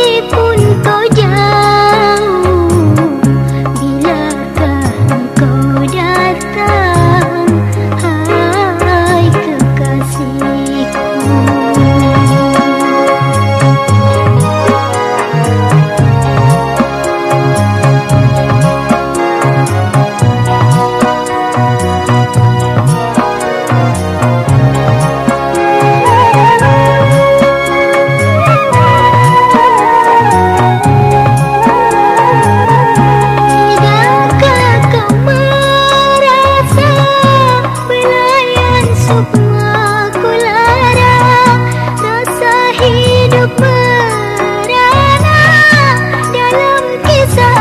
Египет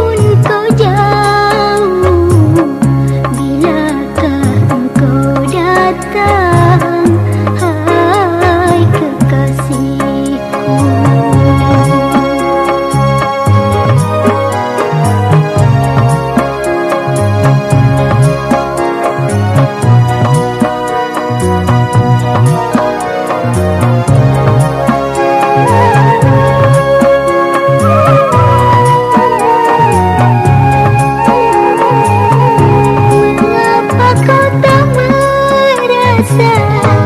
孤单。sad